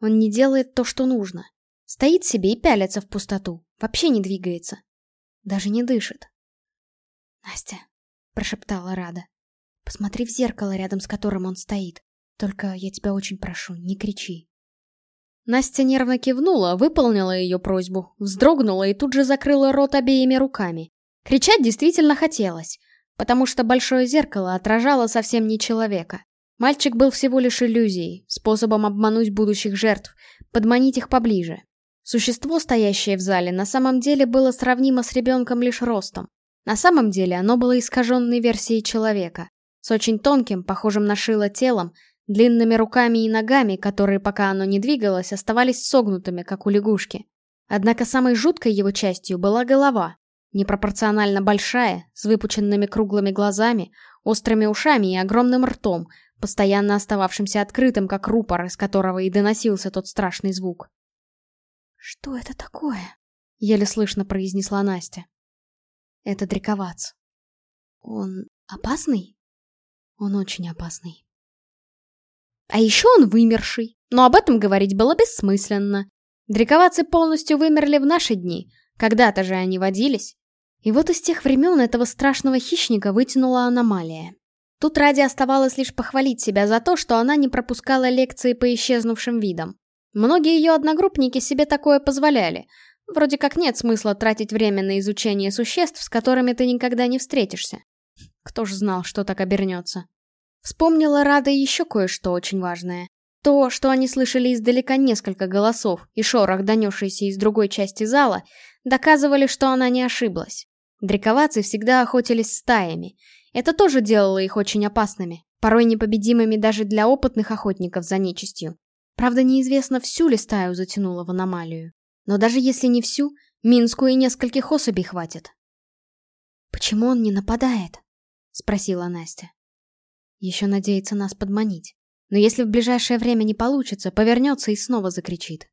Он не делает то, что нужно. Стоит себе и пялится в пустоту. Вообще не двигается. Даже не дышит. «Настя», — прошептала Рада, — «посмотри в зеркало, рядом с которым он стоит. Только я тебя очень прошу, не кричи». Настя нервно кивнула, выполнила ее просьбу, вздрогнула и тут же закрыла рот обеими руками. Кричать действительно хотелось, потому что большое зеркало отражало совсем не человека. Мальчик был всего лишь иллюзией, способом обмануть будущих жертв, подманить их поближе. Существо, стоящее в зале, на самом деле было сравнимо с ребенком лишь ростом. На самом деле оно было искаженной версией человека, с очень тонким, похожим на шило телом, длинными руками и ногами, которые, пока оно не двигалось, оставались согнутыми, как у лягушки. Однако самой жуткой его частью была голова, непропорционально большая, с выпученными круглыми глазами, острыми ушами и огромным ртом, постоянно остававшимся открытым, как рупор, из которого и доносился тот страшный звук. «Что это такое?» — еле слышно произнесла Настя. Это Дриковац. Он опасный? Он очень опасный. А еще он вымерший, но об этом говорить было бессмысленно. Дриковацы полностью вымерли в наши дни, когда-то же они водились. И вот из тех времен этого страшного хищника вытянула аномалия. Тут ради оставалось лишь похвалить себя за то, что она не пропускала лекции по исчезнувшим видам. Многие ее одногруппники себе такое позволяли, Вроде как нет смысла тратить время на изучение существ, с которыми ты никогда не встретишься. Кто ж знал, что так обернется. Вспомнила Рада еще кое-что очень важное. То, что они слышали издалека несколько голосов и шорох, донесшийся из другой части зала, доказывали, что она не ошиблась. Дриковацы всегда охотились стаями. Это тоже делало их очень опасными, порой непобедимыми даже для опытных охотников за нечистью. Правда, неизвестно, всю ли стаю затянуло в аномалию. Но даже если не всю, Минску и нескольких особей хватит. «Почему он не нападает?» — спросила Настя. Еще надеется нас подманить. Но если в ближайшее время не получится, повернется и снова закричит.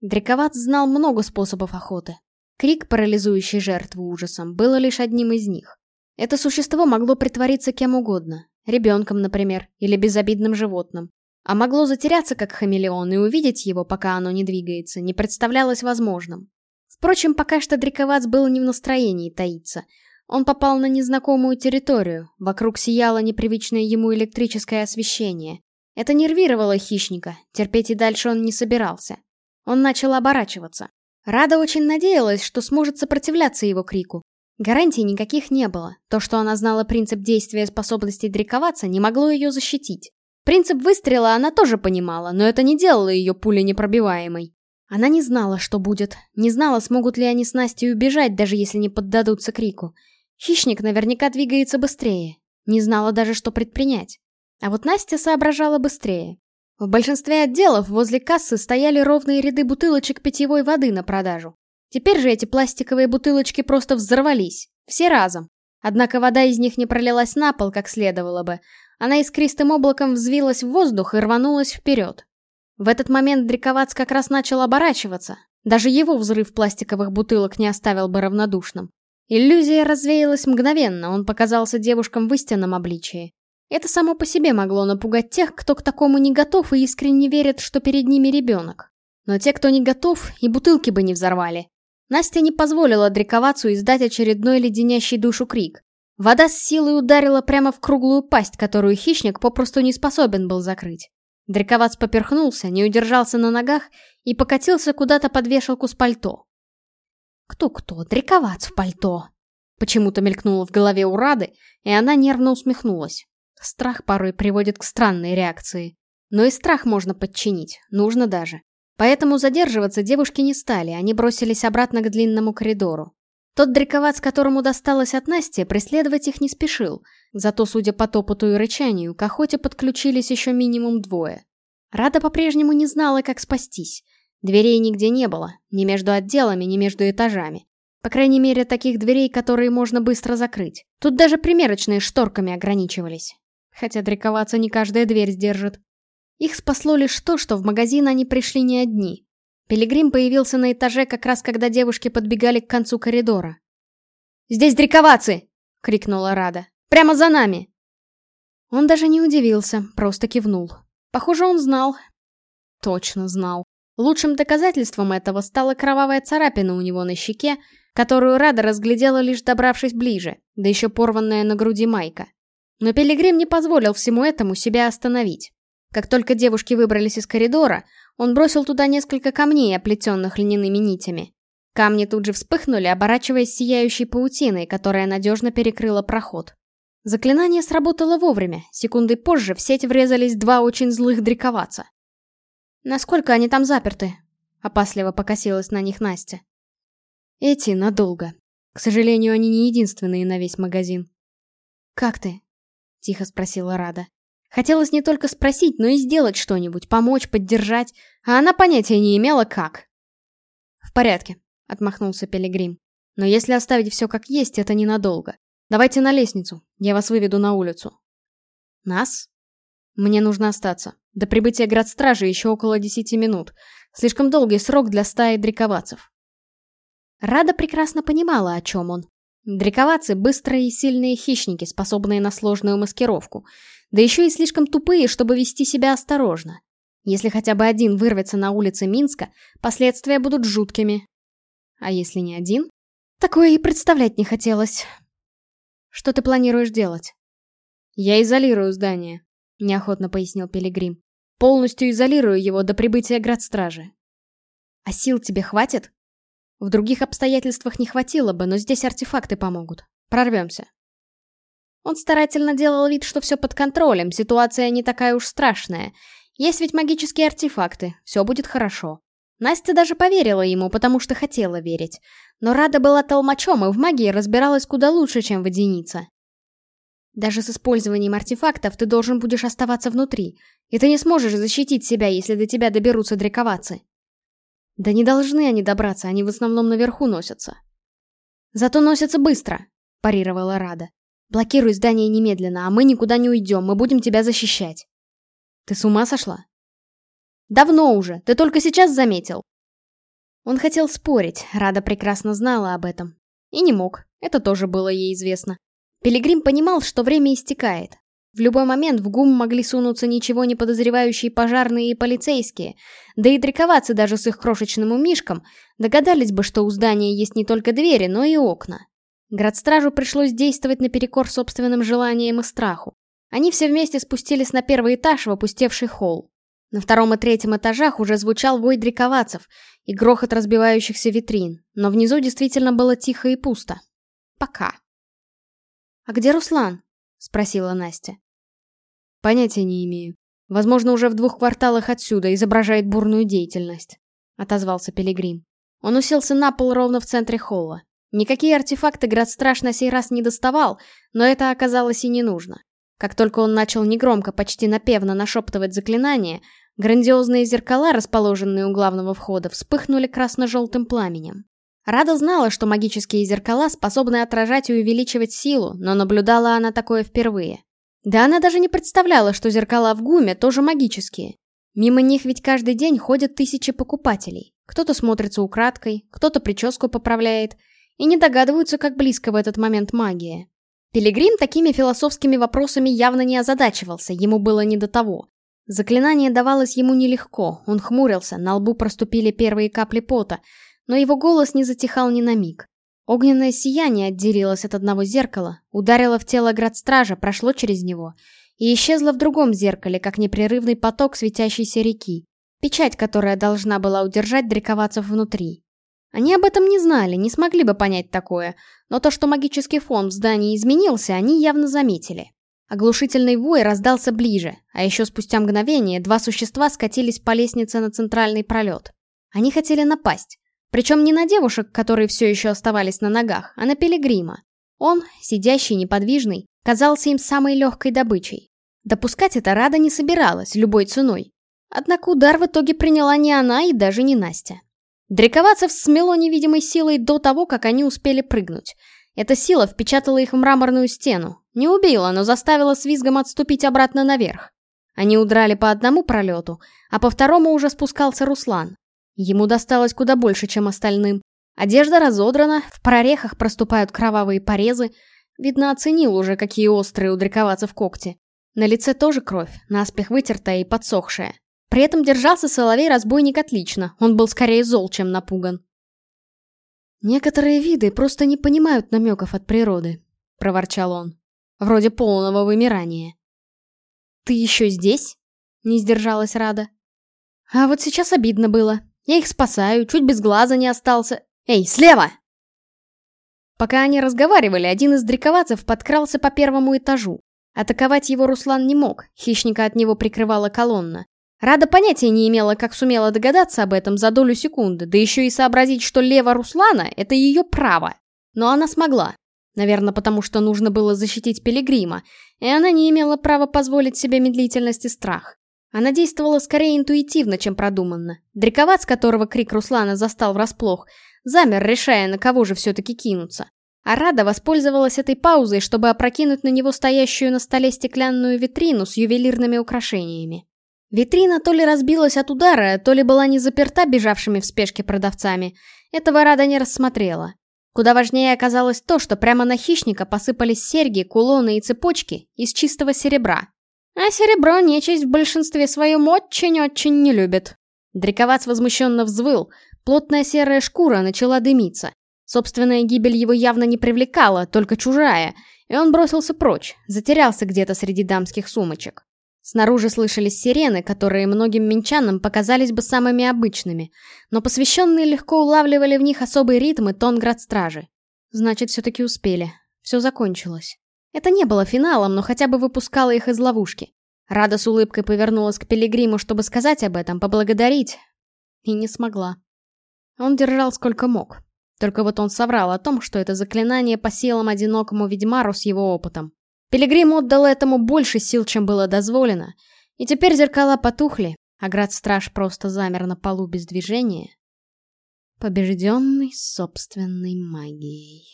Дриковат знал много способов охоты. Крик, парализующий жертву ужасом, было лишь одним из них. Это существо могло притвориться кем угодно. Ребенком, например, или безобидным животным. А могло затеряться как хамелеон и увидеть его, пока оно не двигается, не представлялось возможным. Впрочем, пока что Дриковац был не в настроении таиться. Он попал на незнакомую территорию, вокруг сияло непривычное ему электрическое освещение. Это нервировало хищника, терпеть и дальше он не собирался. Он начал оборачиваться. Рада очень надеялась, что сможет сопротивляться его крику. Гарантий никаких не было. То, что она знала принцип действия способностей дриковаться, не могло ее защитить. Принцип выстрела она тоже понимала, но это не делало ее пули непробиваемой. Она не знала, что будет, не знала, смогут ли они с Настей убежать, даже если не поддадутся крику. Хищник наверняка двигается быстрее. Не знала даже, что предпринять. А вот Настя соображала быстрее. В большинстве отделов возле кассы стояли ровные ряды бутылочек питьевой воды на продажу. Теперь же эти пластиковые бутылочки просто взорвались. Все разом. Однако вода из них не пролилась на пол, как следовало бы, она искристым облаком взвилась в воздух и рванулась вперед. В этот момент Дриковац как раз начал оборачиваться. Даже его взрыв пластиковых бутылок не оставил бы равнодушным. Иллюзия развеялась мгновенно, он показался девушкам в истинном обличии. Это само по себе могло напугать тех, кто к такому не готов и искренне верит, что перед ними ребенок. Но те, кто не готов, и бутылки бы не взорвали. Настя не позволила Дриковацу издать очередной леденящий душу крик. Вода с силой ударила прямо в круглую пасть, которую хищник попросту не способен был закрыть. Дриковац поперхнулся, не удержался на ногах и покатился куда-то под вешалку с пальто. «Кто-кто? Дриковац в пальто!» Почему-то мелькнуло в голове у Рады, и она нервно усмехнулась. Страх порой приводит к странной реакции. Но и страх можно подчинить, нужно даже. Поэтому задерживаться девушки не стали, они бросились обратно к длинному коридору. Тот дриковац, которому досталось от Насти, преследовать их не спешил, зато, судя по топоту и рычанию, к охоте подключились еще минимум двое. Рада по-прежнему не знала, как спастись. Дверей нигде не было, ни между отделами, ни между этажами. По крайней мере, таких дверей, которые можно быстро закрыть. Тут даже примерочные шторками ограничивались. Хотя дриковаться не каждая дверь сдержит. Их спасло лишь то, что в магазин они пришли не одни. Пилигрим появился на этаже как раз когда девушки подбегали к концу коридора. «Здесь дриковацы!» — крикнула Рада. «Прямо за нами!» Он даже не удивился, просто кивнул. Похоже, он знал. Точно знал. Лучшим доказательством этого стала кровавая царапина у него на щеке, которую Рада разглядела лишь добравшись ближе, да еще порванная на груди майка. Но Пилигрим не позволил всему этому себя остановить. Как только девушки выбрались из коридора, он бросил туда несколько камней, оплетенных льняными нитями. Камни тут же вспыхнули, оборачиваясь сияющей паутиной, которая надежно перекрыла проход. Заклинание сработало вовремя, секунды позже в сеть врезались два очень злых дриковаца. «Насколько они там заперты?» — опасливо покосилась на них Настя. «Эти надолго. К сожалению, они не единственные на весь магазин». «Как ты?» — тихо спросила Рада. Хотелось не только спросить, но и сделать что-нибудь, помочь, поддержать, а она понятия не имела, как. «В порядке», — отмахнулся Пилигрим. «Но если оставить все как есть, это ненадолго. Давайте на лестницу, я вас выведу на улицу». «Нас?» «Мне нужно остаться. До прибытия градстражи еще около десяти минут. Слишком долгий срок для стаи дриковацев». Рада прекрасно понимала, о чем он. Дриковацы — быстрые и сильные хищники, способные на сложную маскировку — да еще и слишком тупые, чтобы вести себя осторожно. Если хотя бы один вырвется на улице Минска, последствия будут жуткими. А если не один? Такое и представлять не хотелось. Что ты планируешь делать? Я изолирую здание, неохотно пояснил Пилигрим. Полностью изолирую его до прибытия градстражи. А сил тебе хватит? В других обстоятельствах не хватило бы, но здесь артефакты помогут. Прорвемся. Он старательно делал вид, что все под контролем, ситуация не такая уж страшная. Есть ведь магические артефакты, все будет хорошо. Настя даже поверила ему, потому что хотела верить. Но Рада была толмачом и в магии разбиралась куда лучше, чем водяница. Даже с использованием артефактов ты должен будешь оставаться внутри, и ты не сможешь защитить себя, если до тебя доберутся дрековацы. Да не должны они добраться, они в основном наверху носятся. Зато носятся быстро, парировала Рада. Блокируй здание немедленно, а мы никуда не уйдем, мы будем тебя защищать. Ты с ума сошла? Давно уже, ты только сейчас заметил. Он хотел спорить, Рада прекрасно знала об этом. И не мог, это тоже было ей известно. Пилигрим понимал, что время истекает. В любой момент в ГУМ могли сунуться ничего не подозревающие пожарные и полицейские, да и дриковаться даже с их крошечным умишком, догадались бы, что у здания есть не только двери, но и окна. Градстражу пришлось действовать наперекор собственным желаниям и страху. Они все вместе спустились на первый этаж в опустевший холл. На втором и третьем этажах уже звучал вой дриковацев и грохот разбивающихся витрин, но внизу действительно было тихо и пусто. Пока. «А где Руслан?» — спросила Настя. «Понятия не имею. Возможно, уже в двух кварталах отсюда изображает бурную деятельность», — отозвался Пилигрим. Он уселся на пол ровно в центре холла. Никакие артефакты Градстраж на сей раз не доставал, но это оказалось и не нужно. Как только он начал негромко, почти напевно нашептывать заклинание, грандиозные зеркала, расположенные у главного входа, вспыхнули красно-желтым пламенем. Рада знала, что магические зеркала способны отражать и увеличивать силу, но наблюдала она такое впервые. Да она даже не представляла, что зеркала в ГУМе тоже магические. Мимо них ведь каждый день ходят тысячи покупателей. Кто-то смотрится украдкой, кто-то прическу поправляет, и не догадываются, как близко в этот момент магия. Пилигрим такими философскими вопросами явно не озадачивался, ему было не до того. Заклинание давалось ему нелегко, он хмурился, на лбу проступили первые капли пота, но его голос не затихал ни на миг. Огненное сияние отделилось от одного зеркала, ударило в тело градстража, прошло через него и исчезло в другом зеркале, как непрерывный поток светящейся реки, печать, которая должна была удержать дриковацев внутри. Они об этом не знали, не смогли бы понять такое, но то, что магический фон в здании изменился, они явно заметили. Оглушительный вой раздался ближе, а еще спустя мгновение два существа скатились по лестнице на центральный пролет. Они хотели напасть. Причем не на девушек, которые все еще оставались на ногах, а на Пилигрима. Он, сидящий неподвижный, казался им самой легкой добычей. Допускать это Рада не собиралась, любой ценой. Однако удар в итоге приняла не она и даже не Настя. Дриковацев смело невидимой силой до того, как они успели прыгнуть. Эта сила впечатала их в мраморную стену. Не убила, но заставила с визгом отступить обратно наверх. Они удрали по одному пролету, а по второму уже спускался Руслан. Ему досталось куда больше, чем остальным. Одежда разодрана, в прорехах проступают кровавые порезы. Видно, оценил уже, какие острые у Дриковацев когти. На лице тоже кровь, наспех вытертая и подсохшая. При этом держался соловей-разбойник отлично, он был скорее зол, чем напуган. «Некоторые виды просто не понимают намеков от природы», — проворчал он. «Вроде полного вымирания». «Ты еще здесь?» — не сдержалась Рада. «А вот сейчас обидно было. Я их спасаю, чуть без глаза не остался. Эй, слева!» Пока они разговаривали, один из дриковацев подкрался по первому этажу. Атаковать его Руслан не мог, хищника от него прикрывала колонна. Рада понятия не имела, как сумела догадаться об этом за долю секунды, да еще и сообразить, что лево Руслана — это ее право. Но она смогла. Наверное, потому что нужно было защитить Пилигрима, и она не имела права позволить себе медлительность и страх. Она действовала скорее интуитивно, чем продуманно. Дриковат, которого крик Руслана застал врасплох, замер, решая, на кого же все-таки кинуться. А Рада воспользовалась этой паузой, чтобы опрокинуть на него стоящую на столе стеклянную витрину с ювелирными украшениями. Витрина то ли разбилась от удара, то ли была не заперта бежавшими в спешке продавцами. Этого Рада не рассмотрела. Куда важнее оказалось то, что прямо на хищника посыпались серьги, кулоны и цепочки из чистого серебра. А серебро нечисть в большинстве своем очень-очень не любит. Дриковац возмущенно взвыл, плотная серая шкура начала дымиться. Собственная гибель его явно не привлекала, только чужая, и он бросился прочь, затерялся где-то среди дамских сумочек. Снаружи слышались сирены, которые многим минчанам показались бы самыми обычными, но посвященные легко улавливали в них особый ритм и тон градстражи. Значит, все-таки успели. Все закончилось. Это не было финалом, но хотя бы выпускало их из ловушки. Рада с улыбкой повернулась к Пилигриму, чтобы сказать об этом, поблагодарить. И не смогла. Он держал сколько мог. Только вот он соврал о том, что это заклинание по силам одинокому ведьмару с его опытом. Пилигрим отдал этому больше сил, чем было дозволено, и теперь зеркала потухли, а град-страж просто замер на полу без движения, побежденный собственной магией.